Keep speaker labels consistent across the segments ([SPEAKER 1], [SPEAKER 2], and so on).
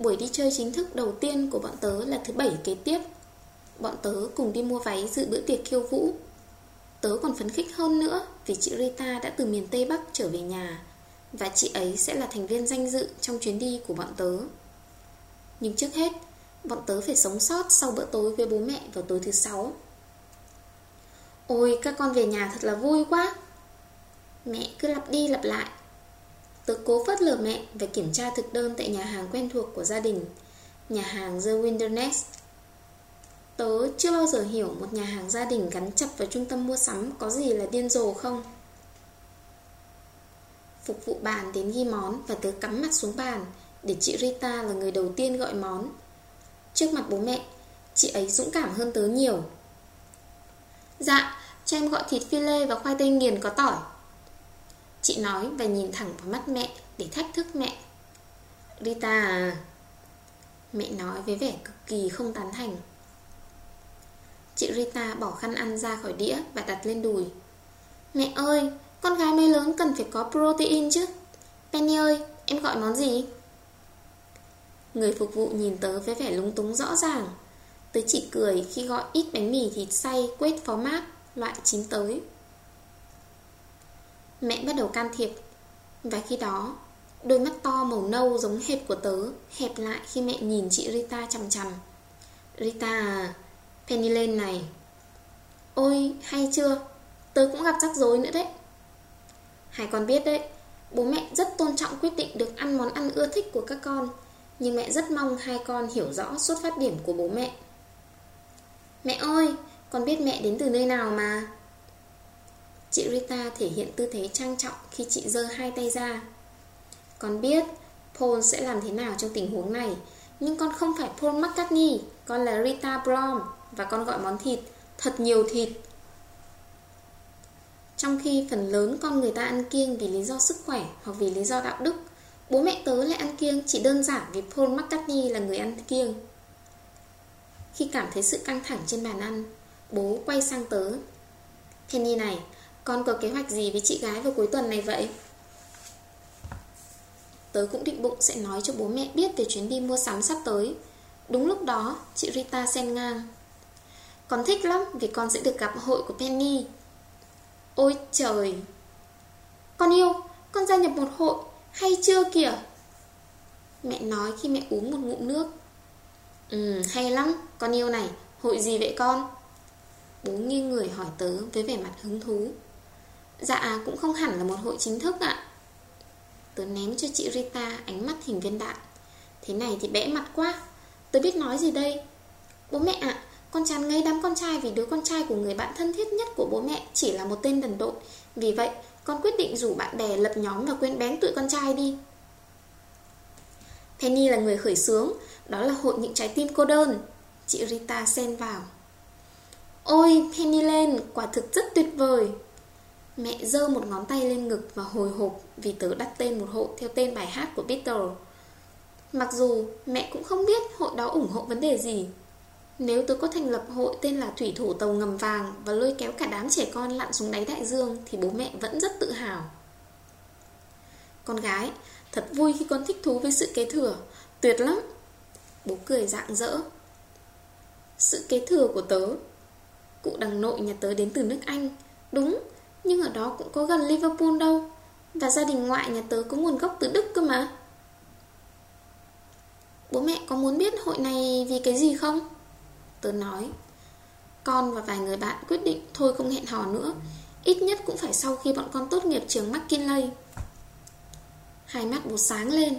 [SPEAKER 1] Buổi đi chơi chính thức đầu tiên của bọn tớ là thứ bảy kế tiếp. Bọn tớ cùng đi mua váy dự bữa tiệc khiêu vũ. Tớ còn phấn khích hơn nữa Vì chị Rita đã từ miền Tây Bắc trở về nhà Và chị ấy sẽ là thành viên danh dự Trong chuyến đi của bọn tớ. Nhưng trước hết, Bọn tớ phải sống sót sau bữa tối với bố mẹ vào tối thứ sáu. Ôi, các con về nhà thật là vui quá. Mẹ cứ lặp đi lặp lại. Tớ cố phớt lờ mẹ Và kiểm tra thực đơn tại nhà hàng quen thuộc của gia đình Nhà hàng The Wilderness Tớ chưa bao giờ hiểu một nhà hàng gia đình gắn chặt vào trung tâm mua sắm có gì là điên rồ không? Phục vụ bàn đến ghi món và tớ cắm mặt xuống bàn để chị Rita là người đầu tiên gọi món. Trước mặt bố mẹ, chị ấy dũng cảm hơn tớ nhiều. Dạ, cho em gọi thịt phi lê và khoai tây nghiền có tỏi. Chị nói và nhìn thẳng vào mắt mẹ để thách thức mẹ. Rita à... Mẹ nói với vẻ cực kỳ không tán thành. Chị Rita bỏ khăn ăn ra khỏi đĩa và đặt lên đùi Mẹ ơi, con gái mới lớn cần phải có protein chứ Penny ơi, em gọi món gì? Người phục vụ nhìn tớ với vẻ lúng túng rõ ràng Tớ chỉ cười khi gọi ít bánh mì thịt xay quết phó mát Loại chín tới Mẹ bắt đầu can thiệp. Và khi đó, Đôi mắt to màu nâu giống hệt của tớ Hẹp lại khi mẹ nhìn chị Rita chằm chằm. Rita à Penny lên này. Ôi, hay chưa? Tớ cũng gặp rắc rối nữa đấy. Hai con biết đấy, Bố mẹ rất tôn trọng quyết định được ăn món ăn ưa thích của các con, Nhưng mẹ rất mong hai con hiểu rõ xuất phát điểm của bố mẹ. Mẹ ơi, Con biết mẹ đến từ nơi nào mà? Chị Rita thể hiện tư thế trang trọng khi chị giơ hai tay ra. Con biết Paul sẽ làm thế nào trong tình huống này Nhưng con không phải Paul McCartney Con là Rita Brom và con gọi món thịt Thật nhiều thịt. Trong khi phần lớn con người ta ăn kiêng vì lý do sức khỏe hoặc vì lý do đạo đức Bố mẹ tớ lại ăn kiêng chỉ đơn giản vì Paul McCartney là người ăn kiêng. Khi cảm thấy sự căng thẳng trên bàn ăn Bố quay sang tớ. Penny này, con có kế hoạch gì với chị gái vào cuối tuần này vậy? Tớ cũng định bụng sẽ nói cho bố mẹ biết về chuyến đi mua sắm sắp tới. Đúng lúc đó, chị Rita xen ngang. Con thích lắm vì con sẽ được gặp hội của Penny. Ôi trời! Con yêu Con gia nhập một hội Hay chưa kìa? Mẹ nói khi mẹ uống một ngụm nước. Ừ hay lắm Con yêu này. Hội gì vậy con? Bố nghiêng người hỏi tớ với vẻ mặt hứng thú. Dạ cũng không hẳn là một hội chính thức ạ Tớ ném cho chị Rita ánh mắt hình viên đạn Thế này thì bẽ mặt quá Tớ biết nói gì đây Bố mẹ ạ con chán ngây đám con trai vì đứa con trai của người bạn thân thiết nhất của bố mẹ chỉ là một tên đần độn. Vì vậy, con quyết định rủ bạn bè lập nhóm và quên bén tụi con trai đi. Penny là người khởi xướng, đó là hội những trái tim cô đơn. Chị Rita xen vào. Ôi, Penny lên, quả thực rất tuyệt vời. Mẹ giơ một ngón tay lên ngực và hồi hộp vì tớ đặt tên một hội theo tên bài hát của Beatles. Mặc dù mẹ cũng không biết hội đó ủng hộ vấn đề gì nếu tớ có thành lập hội tên là Thủy thủ tàu ngầm vàng và lôi kéo cả đám trẻ con lặn xuống đáy đại dương thì bố mẹ vẫn rất tự hào. Con gái, thật vui khi con thích thú với sự kế thừa, tuyệt lắm. Bố cười rạng rỡ. Sự kế thừa của tớ Cụ đằng nội nhà tớ đến từ nước Anh Đúng, nhưng ở đó cũng có gần Liverpool đâu. Và gia đình ngoại nhà tớ có nguồn gốc từ Đức cơ mà. Bố mẹ có muốn biết hội này vì cái gì không? Tớ nói, Con và vài người bạn quyết định thôi không hẹn hò nữa. Ít nhất cũng phải sau khi bọn con tốt nghiệp trường McKinley. Hai mắt bố sáng lên.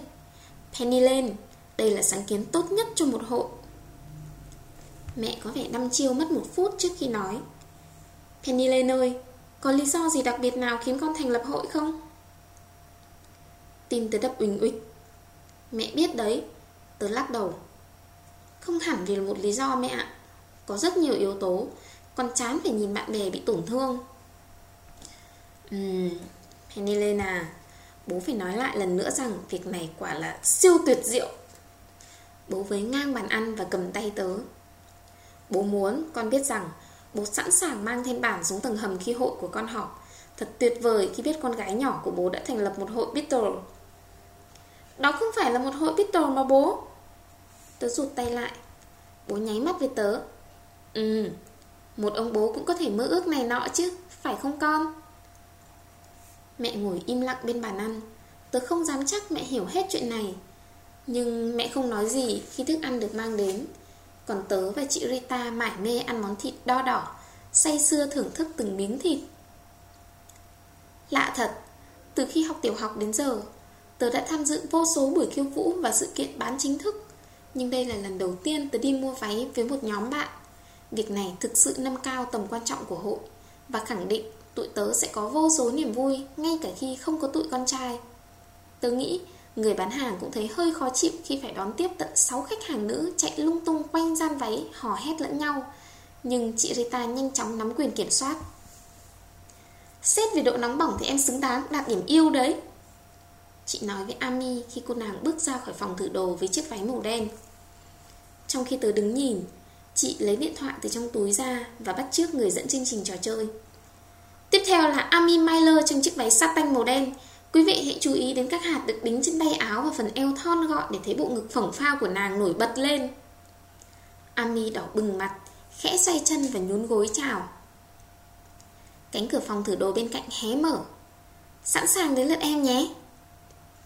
[SPEAKER 1] Penny lên Đây là sáng kiến tốt nhất cho một hội Mẹ có vẻ đăm chiêu mất một phút trước khi nói. Penny lên ơi có lý do gì đặc biệt nào khiến con thành lập hội không? Tin tớ đập uỳnh uịch Mẹ biết đấy, Tớ lắc đầu. Không hẳn vì một lý do mẹ ạ. Có rất nhiều yếu tố, Con chán phải nhìn bạn bè bị tổn thương. Ừm Penny Bố phải nói lại lần nữa rằng Việc này quả là siêu tuyệt diệu. Bố với ngang bàn ăn và cầm tay tớ. Bố muốn con biết rằng Bố sẵn sàng mang thêm bản xuống tầng hầm khi hội của con họp. Thật tuyệt vời khi biết con gái nhỏ của bố đã thành lập một hội Beatle. Đó không phải là một hội Beatle mà bố. Tớ rụt tay lại. Bố nháy mắt với tớ. Ừ Một ông bố cũng có thể mơ ước này nọ chứ, Phải không con? Mẹ ngồi im lặng bên bàn ăn. Tớ không dám chắc mẹ hiểu hết chuyện này. Nhưng mẹ không nói gì khi thức ăn được mang đến. Còn tớ và chị Rita mải mê ăn món thịt đo đỏ, Say sưa thưởng thức từng miếng thịt. Lạ thật, Từ khi học tiểu học đến giờ, Tớ đã tham dự vô số buổi khiêu vũ và sự kiện bán chính thức. Nhưng đây là lần đầu tiên tớ đi mua váy với một nhóm bạn. Việc này thực sự nâng cao tầm quan trọng của hội Và khẳng định tụi tớ sẽ có vô số niềm vui Ngay cả khi không có tụi con trai. Tớ nghĩ người bán hàng cũng thấy hơi khó chịu Khi phải đón tiếp tận 6 khách hàng nữ Chạy lung tung quanh gian váy, hò hét lẫn nhau. Nhưng chị Rita nhanh chóng nắm quyền kiểm soát. Xét về độ nóng bỏng thì em xứng đáng, đạt điểm yêu đấy. Chị nói với Ami khi cô nàng bước ra khỏi phòng thử đồ với chiếc váy màu đen. Trong khi tớ đứng nhìn, Chị lấy điện thoại từ trong túi ra và bắt trước người dẫn chương trình trò chơi. Tiếp theo là Ami Myler trong chiếc váy satin màu đen. Quý vị hãy chú ý đến các hạt được đính trên tay áo và phần eo thon gọn để thấy bộ ngực phỏng phao của nàng nổi bật lên. Ami đỏ bừng mặt, khẽ xoay chân và nhún gối chào. Cánh cửa phòng thử đồ bên cạnh hé mở. Sẵn sàng đến lượt em nhé.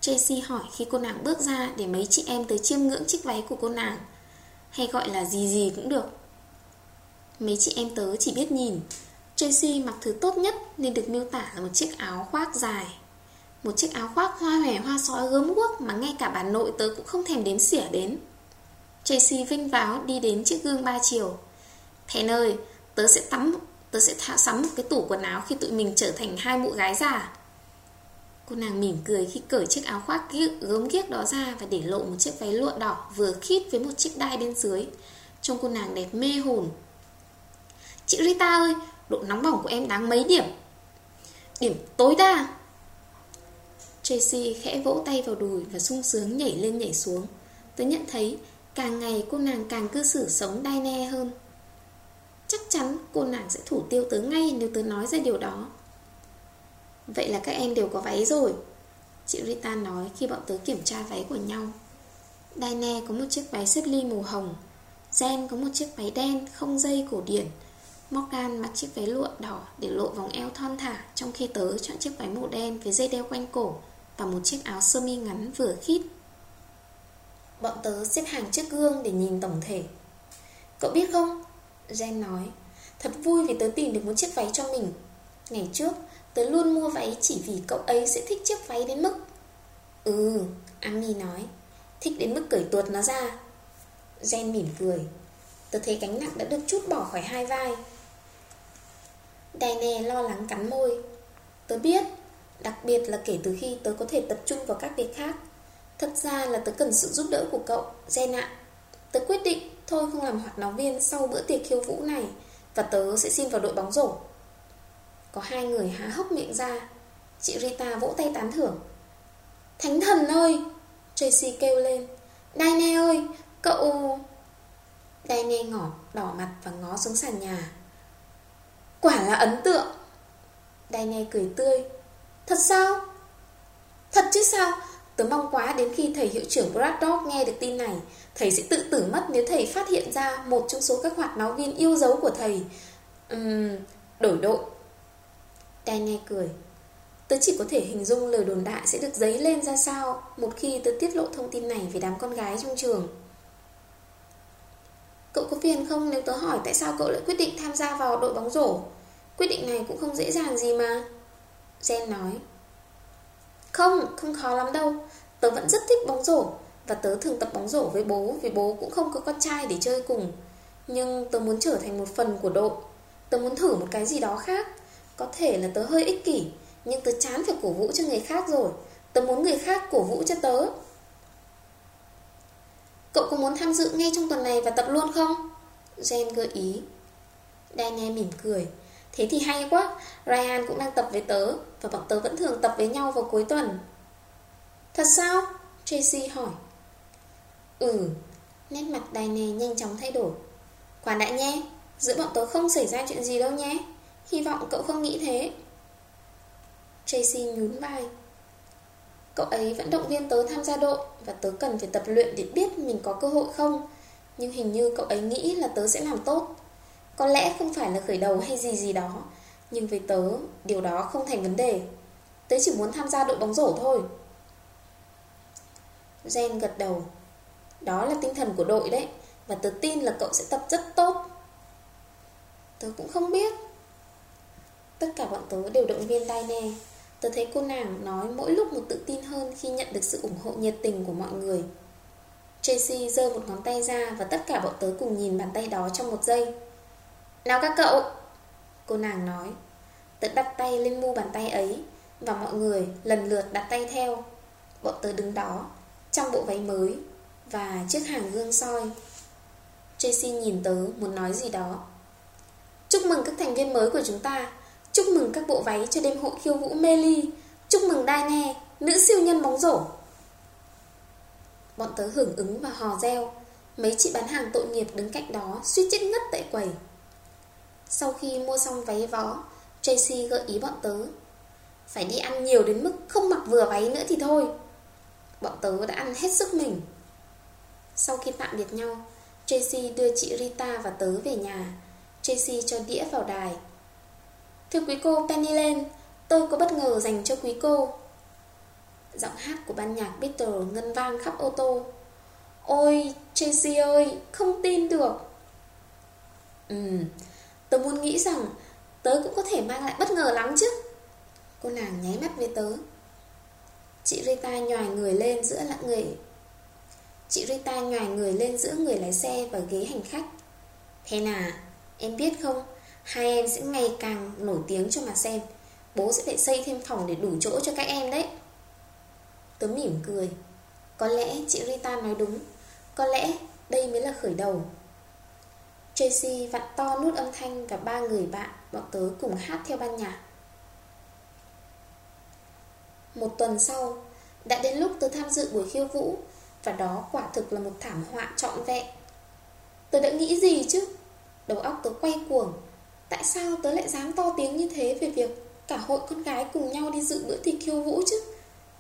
[SPEAKER 1] Tracy hỏi khi cô nàng bước ra Để mấy chị em tới chiêm ngưỡng chiếc váy của cô nàng. Hay gọi là gì gì cũng được. Mấy chị em tớ chỉ biết nhìn. Tracy mặc thứ tốt nhất Nên được miêu tả là một chiếc áo khoác dài. Một chiếc áo khoác hoa hòe hoa sói gớm guốc Mà ngay cả bà nội tớ cũng không thèm đếm xỉa đến. Tracy vinh váo đi đến chiếc gương ba chiều. Thèn ơi Tớ sẽ tắm Tớ sẽ thả sắm một cái tủ quần áo Khi tụi mình trở thành hai mụ gái già. Cô nàng mỉm cười khi cởi chiếc áo khoác gớm ghiếc đó ra Và để lộ một chiếc váy lụa đỏ vừa khít với một chiếc đai bên dưới. Trông cô nàng đẹp mê hồn. Chị Rita ơi, độ nóng bỏng của em đáng mấy điểm? Điểm tối đa. Tracy khẽ vỗ tay vào đùi và sung sướng nhảy lên nhảy xuống. Tớ nhận thấy, càng ngày cô nàng càng cư xử sống đai ne hơn. Chắc chắn cô nàng sẽ thủ tiêu tớ ngay nếu tớ nói ra điều đó. Vậy là các em đều có váy rồi. Chị Rita nói khi bọn tớ kiểm tra váy của nhau. Daine có một chiếc váy xếp ly màu hồng Jen có một chiếc váy đen không dây cổ điển. Morgan mặc chiếc váy lụa đỏ để lộ vòng eo thon thả Trong khi tớ chọn chiếc váy màu đen với dây đeo quanh cổ. Và một chiếc áo sơ mi ngắn vừa khít. Bọn tớ xếp hàng trước gương để nhìn tổng thể. Cậu biết không? Jen nói. Thật vui vì tớ tìm được một chiếc váy cho mình. Ngày trước Tớ luôn mua váy chỉ vì cậu ấy sẽ thích chiếc váy đến mức. Ừ, Ami nói. Thích đến mức cởi tuột nó ra. Jen mỉm cười. Tớ thấy gánh nặng đã được chút bỏ khỏi hai vai. Daine lo lắng cắn môi. Tớ biết Đặc biệt là kể từ khi tớ có thể tập trung vào các việc khác. Thật ra là tớ cần sự giúp đỡ của cậu, Jen ạ. Tớ quyết định thôi không làm hoạt náo viên sau bữa tiệc khiêu vũ này, Và tớ sẽ xin vào đội bóng rổ có hai người há hốc miệng ra. Chị Rita vỗ tay tán thưởng. Thánh thần ơi! Tracy kêu lên. Daine ơi, Cậu Daine ngỏ, đỏ mặt và ngó xuống sàn nhà. Quả là ấn tượng! Daine cười tươi. Thật sao? Thật chứ sao? Tớ mong quá đến khi thầy hiệu trưởng Braddock nghe được tin này. Thầy sẽ tự tử mất nếu thầy phát hiện ra Một trong số các hoạt náo viên yêu dấu của thầy. Uhm, Đổi đội Daniel cười. Tớ chỉ có thể hình dung lời đồn đại sẽ được dấy lên ra sao Một khi tớ tiết lộ thông tin này về đám con gái trong trường. Cậu có phiền không nếu tớ hỏi tại sao cậu lại quyết định tham gia vào đội bóng rổ? Quyết định này cũng không dễ dàng gì mà. Jen nói. Không, không khó lắm đâu. Tớ vẫn rất thích bóng rổ Và tớ thường tập bóng rổ với bố Vì bố cũng không có con trai để chơi cùng. Nhưng tớ muốn trở thành một phần của đội. Tớ muốn thử một cái gì đó khác. Có thể là tớ hơi ích kỷ Nhưng tớ chán phải cổ vũ cho người khác rồi. Tớ muốn người khác cổ vũ cho tớ. Cậu có muốn tham dự ngay trong tuần này và tập luôn không? Jen gợi ý. Daniel mỉm cười. Thế thì hay quá, Ryan cũng đang tập với tớ, Và bọn tớ vẫn thường tập với nhau vào cuối tuần. Thật sao? Tracy hỏi. Ừ Nét mặt Daniel nhanh chóng thay đổi. Khoan đã nhé, Giữa bọn tớ không xảy ra chuyện gì đâu nhé. Hy vọng cậu không nghĩ thế. Tracy nhún vai. Cậu ấy vẫn động viên tớ tham gia đội, Và tớ cần phải tập luyện để biết mình có cơ hội không. Nhưng hình như cậu ấy nghĩ là tớ sẽ làm tốt. Có lẽ không phải là khởi đầu hay gì gì đó Nhưng với tớ, điều đó không thành vấn đề. Tớ chỉ muốn tham gia đội bóng rổ thôi. Jen gật đầu. Đó là tinh thần của đội đấy Và tớ tin là cậu sẽ tập rất tốt. Tớ cũng không biết. Tất cả bọn tớ đều động viên Daine. Tớ thấy cô nàng nói mỗi lúc một tự tin hơn Khi nhận được sự ủng hộ nhiệt tình của mọi người. Tracy giơ một ngón tay ra Và tất cả bọn tớ cùng nhìn bàn tay đó trong một giây. Nào các cậu. Cô nàng nói. Tớ đặt tay lên mu bàn tay ấy, Và mọi người lần lượt đặt tay theo. Bọn tớ đứng đó, Trong bộ váy mới, Và chiếc hàng gương soi. Tracy nhìn tớ muốn nói gì đó. Chúc mừng các thành viên mới của chúng ta. Chúc mừng các bộ váy cho đêm hội khiêu vũ Meli Chúc mừng Daine Nữ siêu nhân bóng rổ. Bọn tớ hưởng ứng và hò reo. Mấy chị bán hàng tội nghiệp đứng cạnh đó, Suýt chết ngất tại quầy. Sau khi mua xong váy vó, Tracy gợi ý bọn tớ, Phải đi ăn nhiều đến mức không mặc vừa váy nữa thì thôi. Bọn tớ đã ăn hết sức mình. Sau khi tạm biệt nhau, Tracy đưa chị Rita và tớ về nhà. Tracy cho đĩa vào đài. Thưa quý cô, Penny Lane Tôi có bất ngờ dành cho quý cô. Giọng hát của ban nhạc Beatles ngân vang khắp ô tô. Ôi, Tracy ơi, Không tin được. Ừ Tớ muốn nghĩ rằng Tớ cũng có thể mang lại bất ngờ lắm chứ. Cô nàng nháy mắt với tớ. Chị Rita nhòi người lên giữa lặng người. Chị Rita nhòi người lên giữa người lái xe và ghế hành khách. Thế nào? Em biết không? Hai em sẽ ngày càng nổi tiếng cho mà xem. Bố sẽ phải xây thêm phòng để đủ chỗ cho các em đấy. Tớ mỉm cười. Có lẽ chị Rita nói đúng. Có lẽ đây mới là khởi đầu. Tracy vặn to nút âm thanh Và ba người bạn, Bọn tớ cùng hát theo ban nhạc. Một tuần sau, Đã đến lúc tớ tham dự buổi khiêu vũ, Và đó quả thực là một thảm họa trọn vẹn. Tớ đã nghĩ gì chứ? Đầu óc tớ quay cuồng. Tại sao tớ lại dám to tiếng như thế Về việc cả hội con gái cùng nhau đi dự bữa tiệc khiêu vũ chứ?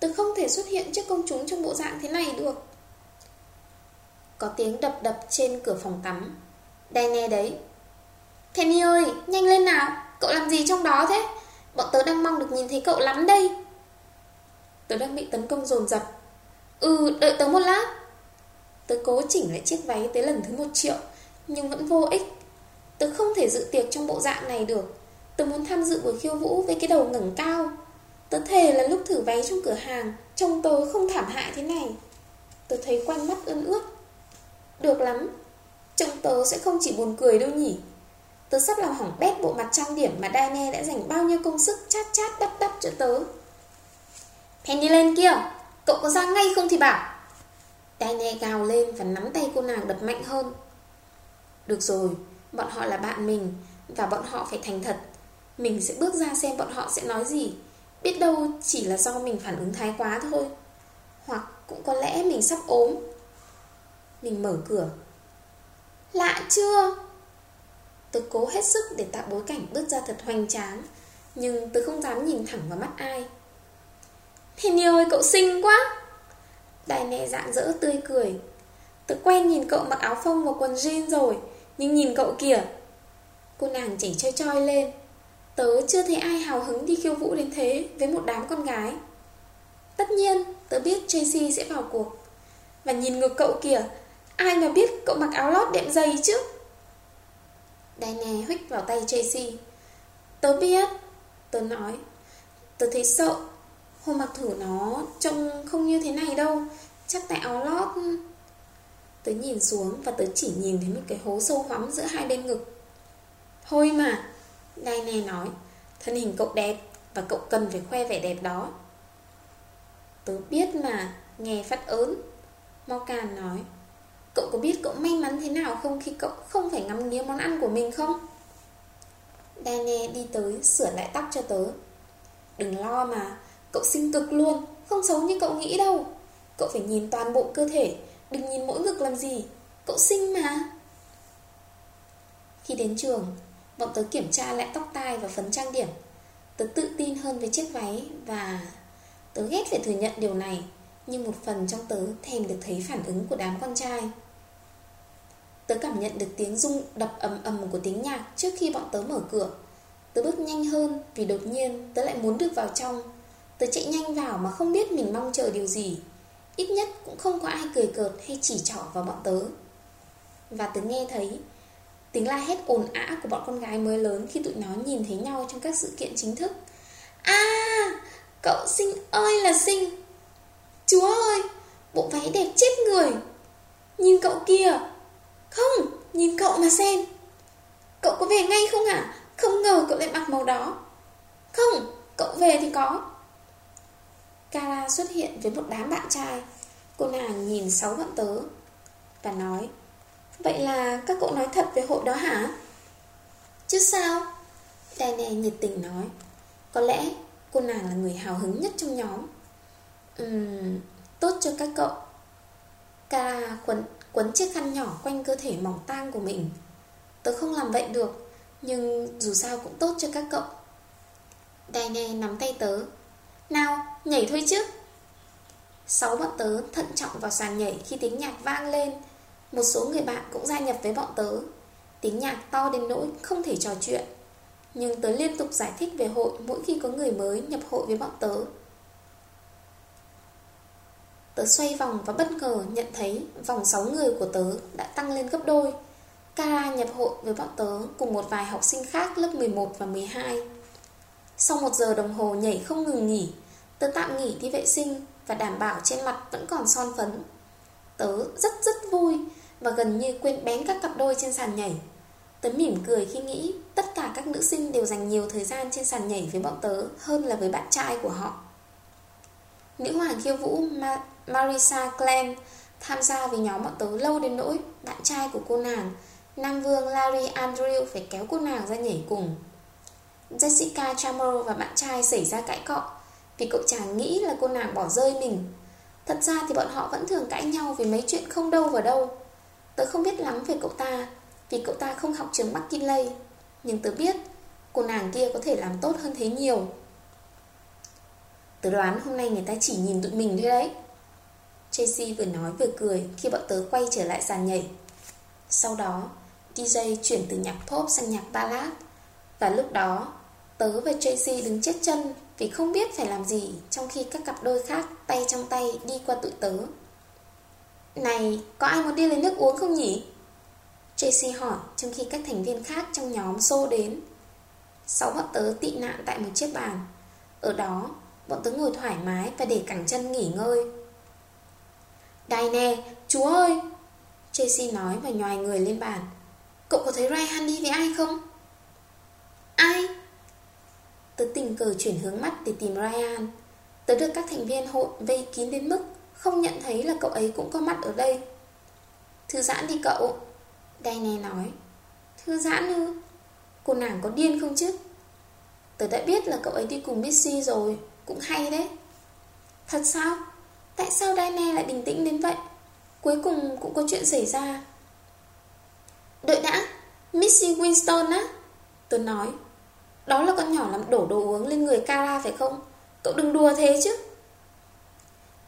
[SPEAKER 1] Tớ không thể xuất hiện trước công chúng trong bộ dạng thế này được. Có tiếng đập đập trên cửa phòng tắm. Đây nghe đấy. Penny ơi, nhanh lên nào. Cậu làm gì trong đó thế? Bọn tớ đang mong được nhìn thấy cậu lắm đây. Tớ đang bị tấn công dồn dập. Ừ, đợi tớ một lát. Tớ cố chỉnh lại chiếc váy tới lần thứ một triệu Nhưng vẫn vô ích. Tớ không thể dự tiệc trong bộ dạng này được. Tớ muốn tham dự buổi khiêu vũ với cái đầu ngẩng cao. Tớ thề là lúc thử váy trong cửa hàng Trông tớ không thảm hại thế này. Tớ thấy quanh mắt ươn ướt. Được lắm. Trông tớ sẽ không chỉ buồn cười đâu nhỉ? Tớ sắp làm hỏng bét bộ mặt trang điểm Mà Daine đã dành bao nhiêu công sức chát chát đắp đắp cho tớ. Penny lên kia, Cậu có ra ngay không thì bảo. Daine gào lên và nắm tay cô nàng đập mạnh hơn. Được rồi, Bọn họ là bạn mình Và bọn họ phải thành thật. Mình sẽ bước ra xem bọn họ sẽ nói gì. Biết đâu chỉ là do mình phản ứng thái quá thôi. Hoặc cũng có lẽ mình sắp ốm. Mình mở cửa. Lạ chưa? Tôi cố hết sức để tạo bối cảnh bước ra thật hoành tráng, Nhưng tôi không dám nhìn thẳng vào mắt ai. Penny ơi, cậu xinh quá! Đài mẹ dạng dỡ tươi cười. Tôi quen nhìn cậu mặc áo phông và quần jean rồi, Nhưng nhìn cậu kìa. Cô nàng chỉ choi choi lên. Tớ chưa thấy ai hào hứng đi khiêu vũ đến thế Với một đám con gái. Tất nhiên, tớ biết Tracy sẽ vào cuộc. Và nhìn ngược cậu kìa Ai mà biết cậu mặc áo lót đệm dày chứ? Diana huých vào tay Tracy. Tớ biết, Tớ nói. Tớ thấy sợ. Hôm mặc thử nó trông không như thế này đâu. Chắc tại áo lót. Tớ nhìn xuống và tớ chỉ nhìn thấy một cái hố sâu hoắm giữa hai bên ngực. Thôi mà Diana nói. Thân hình cậu đẹp Và cậu cần phải khoe vẻ đẹp đó. Tớ biết mà, Nghe phát ớn. Morgan nói. Cậu có biết cậu may mắn thế nào không Khi cậu không phải ngắm nghía món ăn của mình không? Daniel đi tới, Sửa lại tóc cho tớ. Đừng lo mà, Cậu xinh cực luôn, Không xấu như cậu nghĩ đâu. Cậu phải nhìn toàn bộ cơ thể, Đừng nhìn mỗi ngực làm gì, Cậu xinh mà. Khi đến trường, Bọn tớ kiểm tra lại tóc tai và phấn trang điểm. Tớ tự tin hơn với chiếc váy Và Tớ ghét phải thừa nhận điều này, Nhưng một phần trong tớ thèm được thấy phản ứng của đám con trai. Tớ cảm nhận được tiếng rung đập ầm ầm của tiếng nhạc trước khi bọn tớ mở cửa. Tớ bước nhanh hơn vì đột nhiên tớ lại muốn được vào trong. Tớ chạy nhanh vào mà không biết mình mong chờ điều gì. Ít nhất cũng không có ai cười cợt hay chỉ trỏ vào bọn tớ. Và tớ nghe thấy Tiếng la hét ồn ã của bọn con gái mới lớn khi tụi nó nhìn thấy nhau trong các sự kiện chính thức. À, cậu xinh ơi là xinh Chúa ơi, bộ váy đẹp chết người. Nhìn cậu kia không, nhìn cậu mà xem. Cậu có về ngay không hả? Không ngờ cậu lại mặc màu đó. Không, cậu về thì có. Kara xuất hiện với một đám bạn trai. Cô nàng nhìn sáu bọn tớ Và nói Vậy là các cậu nói thật về hội đó hả? Chứ sao? Dane nhiệt tình nói. Có lẽ cô nàng là người hào hứng nhất trong nhóm. Ừm, tốt cho các cậu. Kara quấn, quấn chiếc khăn nhỏ quanh cơ thể mỏng tang của mình. Tớ không làm vậy được Nhưng dù sao cũng tốt cho các cậu. Diane nắm tay tớ. Nào, nhảy thôi chứ. Sáu bọn tớ thận trọng vào sàn nhảy khi tiếng nhạc vang lên. Một số người bạn cũng gia nhập với bọn tớ. Tiếng nhạc to đến nỗi không thể trò chuyện. Nhưng tớ liên tục giải thích về hội mỗi khi có người mới nhập hội với bọn tớ. Tớ xoay vòng và bất ngờ nhận thấy vòng 6 người của tớ đã tăng lên gấp đôi Kara nhập hội với bọn tớ cùng một vài học sinh khác lớp 11 và 12 Sau một giờ đồng hồ nhảy không ngừng nghỉ, Tớ tạm nghỉ đi vệ sinh và đảm bảo trên mặt vẫn còn son phấn. Tớ rất rất vui và gần như quên bén các cặp đôi trên sàn nhảy. Tớ mỉm cười khi nghĩ tất cả các nữ sinh đều dành nhiều thời gian trên sàn nhảy với bọn tớ hơn là với bạn trai của họ. Nữ hoàng khiêu vũ Ma Marisa Glenn tham gia với nhóm bọn tớ lâu đến nỗi bạn trai của cô nàng, Nam Vương Larry Andrew phải kéo cô nàng ra nhảy cùng. Jessica Chamber và bạn trai xảy ra cãi cọ vì cậu chàng nghĩ là cô nàng bỏ rơi mình. Thật ra thì bọn họ vẫn thường cãi nhau Vì mấy chuyện không đâu vào đâu. Tớ không biết lắm về cậu ta Vì cậu ta không học trường McKinley Nhưng tớ biết cô nàng kia có thể làm tốt hơn thế nhiều. Tớ đoán hôm nay người ta chỉ nhìn tụi mình thôi đấy. Tracy vừa nói vừa cười Khi bọn tớ quay trở lại sàn nhảy. Sau đó DJ chuyển từ nhạc pop sang nhạc ballad. Và lúc đó Tớ và Tracy đứng chết chân vì không biết phải làm gì Trong khi các cặp đôi khác tay trong tay đi qua tụi tớ. Này, có ai muốn đi lấy nước uống không nhỉ? Tracy hỏi trong khi các thành viên khác trong nhóm xô đến. Sáu bọn tớ tị nạn tại một chiếc bàn. Ở đó, bọn tớ ngồi thoải mái và để cẳng chân nghỉ ngơi. Đây nè, chúa ơi! Tracy nói và nhòi người lên bàn. Cậu có thấy Ryan đi với ai không? Ai? Tớ tình cờ chuyển hướng mắt để tìm Ryan. Tớ được các thành viên hội vây kín đến mức Không nhận thấy là cậu ấy cũng có mặt ở đây. Thư giãn đi cậu. Diane nói. Thư giãn ư? Cô nàng có điên không chứ? Tớ đã biết là cậu ấy đi cùng Missy rồi. Cũng hay đấy. Thật sao? Tại sao Diane lại bình tĩnh đến vậy? Cuối cùng cũng có chuyện xảy ra. Đợi đã Missy Winston á. Tôi nói đó là con nhỏ làm đổ đồ uống lên người Kara phải không? Cậu đừng đùa thế chứ.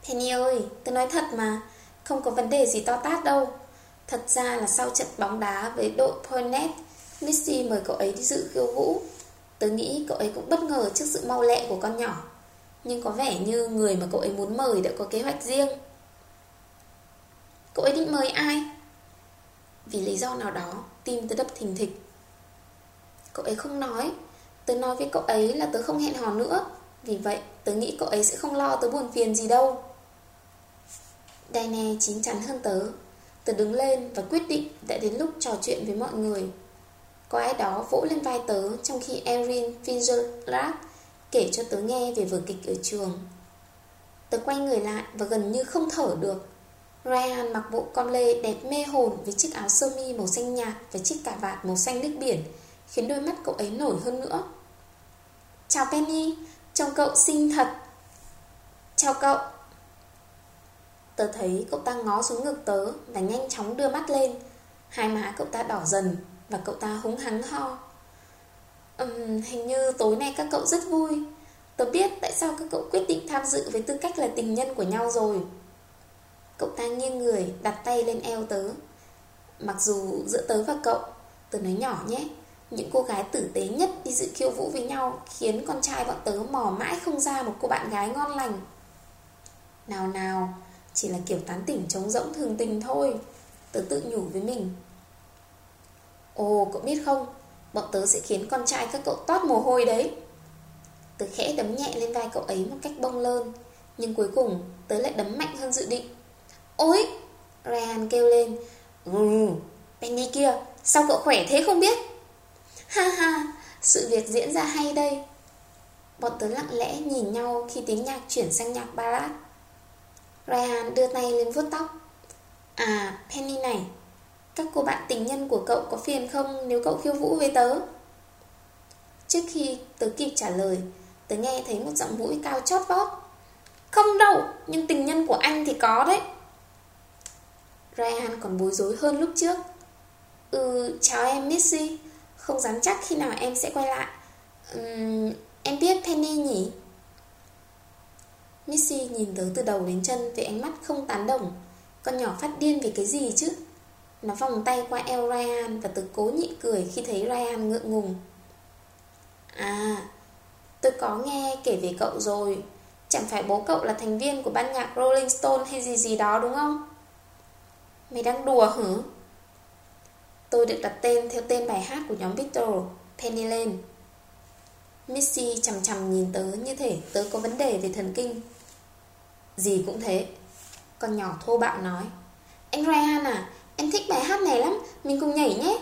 [SPEAKER 1] Penny ơi, tôi nói thật mà Không có vấn đề gì to tát đâu. Thật ra là sau trận bóng đá với đội Poinet Missy mời cậu ấy đi dự khiêu vũ. Tớ nghĩ cậu ấy cũng bất ngờ trước sự mau lẹ của con nhỏ. Nhưng có vẻ như người mà cậu ấy muốn mời đã có kế hoạch riêng. Cậu ấy định mời ai? Vì lý do nào đó, Tim tớ đập thình thịch. Cậu ấy không nói. Tớ nói với cậu ấy là tớ không hẹn hò nữa. Vì vậy, tớ nghĩ cậu ấy sẽ không lo tớ buồn phiền gì đâu. Diane chín chắn hơn tớ. Tớ đứng lên và quyết định đã đến lúc trò chuyện với mọi người. Có ai đó vỗ lên vai tớ Trong khi Erin Fitzgerald kể cho tớ nghe về vở kịch ở trường. Tớ quay người lại và gần như không thở được. Ryan mặc bộ con lê đẹp mê hồn với chiếc áo sơ mi màu xanh nhạt và chiếc cà vạt màu xanh nước biển khiến đôi mắt cậu ấy nổi hơn nữa. Chào Penny, trông cậu xinh thật. Chào cậu. Tớ thấy cậu ta ngó xuống ngực tớ Và nhanh chóng đưa mắt lên. Hai má cậu ta đỏ dần Và cậu ta húng hắng ho um, Hình như tối nay các cậu rất vui. Tớ biết tại sao các cậu quyết định tham dự với tư cách là tình nhân của nhau rồi. Cậu ta nghiêng người đặt tay lên eo tớ. Mặc dù giữa tớ và cậu Tớ nói nhỏ nhé Những cô gái tử tế nhất đi dự khiêu vũ với nhau Khiến con trai bọn tớ mò mãi không ra một cô bạn gái ngon lành. Nào nào Chỉ là kiểu tán tỉnh trống rỗng thường tình thôi. Tớ tự nhủ với mình. Ồ cậu biết không? Bọn tớ sẽ khiến con trai các cậu toát mồ hôi đấy. Tớ khẽ đấm nhẹ lên vai cậu ấy một cách bông lơn, Nhưng cuối cùng tớ lại đấm mạnh hơn dự định. Ôi! Ryan kêu lên. Ừ Penny kia, Sao cậu khỏe thế không biết? Ha ha, Sự việc diễn ra hay đây. Bọn tớ lặng lẽ nhìn nhau khi tiếng nhạc chuyển sang nhạc ballad. Ryan đưa tay lên vuốt tóc. À Penny này các cô bạn tình nhân của cậu có phiền không Nếu cậu khiêu vũ với tớ? Trước khi tớ kịp trả lời Tớ nghe thấy một giọng mũi cao chót vót. Không đâu Nhưng tình nhân của anh thì có đấy. Ryan còn bối rối hơn lúc trước. Ừ chào em Missy Không dám chắc khi nào em sẽ quay lại. Uhm, Em biết Penny nhỉ? Missy nhìn tớ từ đầu đến chân Với ánh mắt không tán đồng. Con nhỏ phát điên vì cái gì chứ? Nó vòng tay qua eo Ryan Và tớ cố nhịn cười khi thấy Ryan ngượng ngùng À Tôi có nghe kể về cậu rồi Chẳng phải bố cậu là thành viên của ban nhạc Rolling Stone hay gì gì đó đúng không? Mày đang đùa hả? Tôi được đặt tên theo tên bài hát của nhóm Beatles, Penny Lane. Missy chầm chầm nhìn tớ như thể tớ có vấn đề về thần kinh. Gì cũng thế. Con nhỏ thô bạo nói. Anh Ryan à, em thích bài hát này lắm, mình cùng nhảy nhé.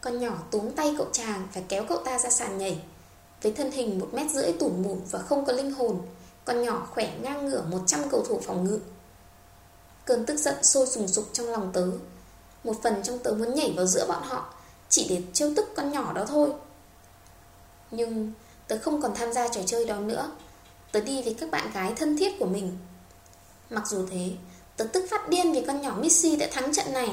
[SPEAKER 1] Con nhỏ túm tay cậu chàng và kéo cậu ta ra sàn nhảy. Với thân hình một mét rưỡi tủ mụn và không có linh hồn, con nhỏ khỏe ngang ngửa 100 cầu thủ phòng ngự. Cơn tức giận sôi sùng sục trong lòng tớ Một phần trong tớ muốn nhảy vào giữa bọn họ Chỉ để trêu tức con nhỏ đó thôi Nhưng tớ không còn tham gia trò chơi đó nữa Tớ đi với các bạn gái thân thiết của mình Mặc dù thế Tớ tức phát điên vì con nhỏ Missy đã thắng trận này.